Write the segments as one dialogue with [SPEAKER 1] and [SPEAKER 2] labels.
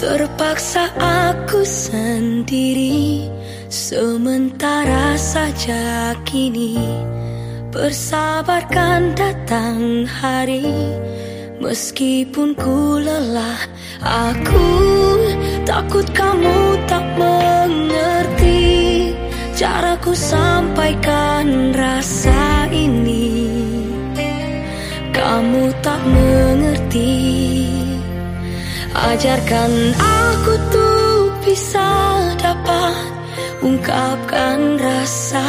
[SPEAKER 1] Terpaksa aku sendiri. Sementara saja kini Bersabarkan datang hari. Meskipun ku lelah Aku takut kamu tak mengerti Caraku sampaikan rasa ini. Kamu tak mengerti Ajarkan aku tuh bisa dapat ungkapkan rasa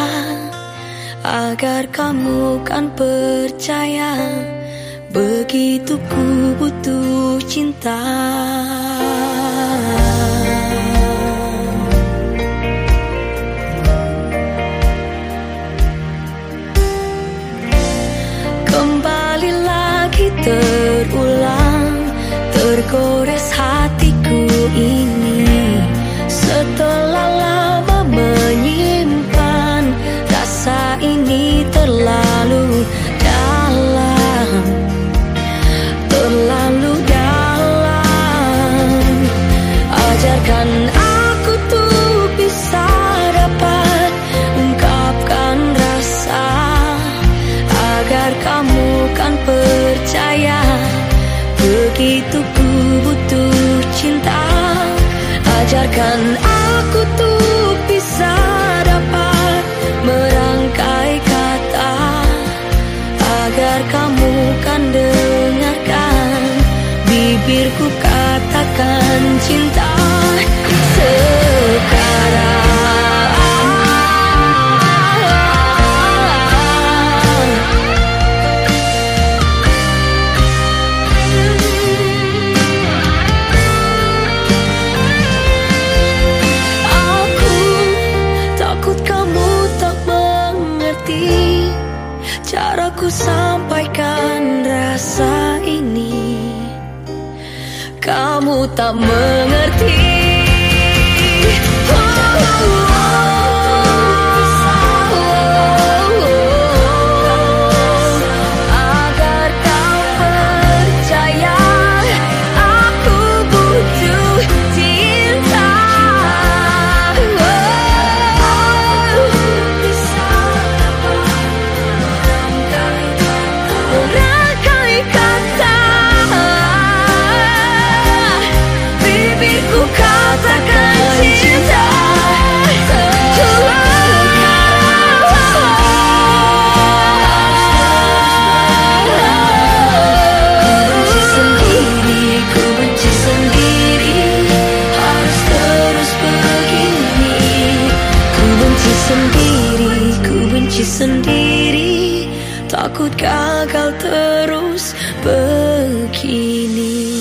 [SPEAKER 1] Agar kamu kan percaya Begitu ku butuh cinta. Kembali lagi terulang could go as high Begitu ku butuh cinta. Ajarkan aku tuh bisa dapat Merangkai kata Agar kamu kan dengarkan. Bibirku katakan cinta Caraku sampaikan rasa ini. Kamu tak mengerti sendiri. Takut gagal terus begini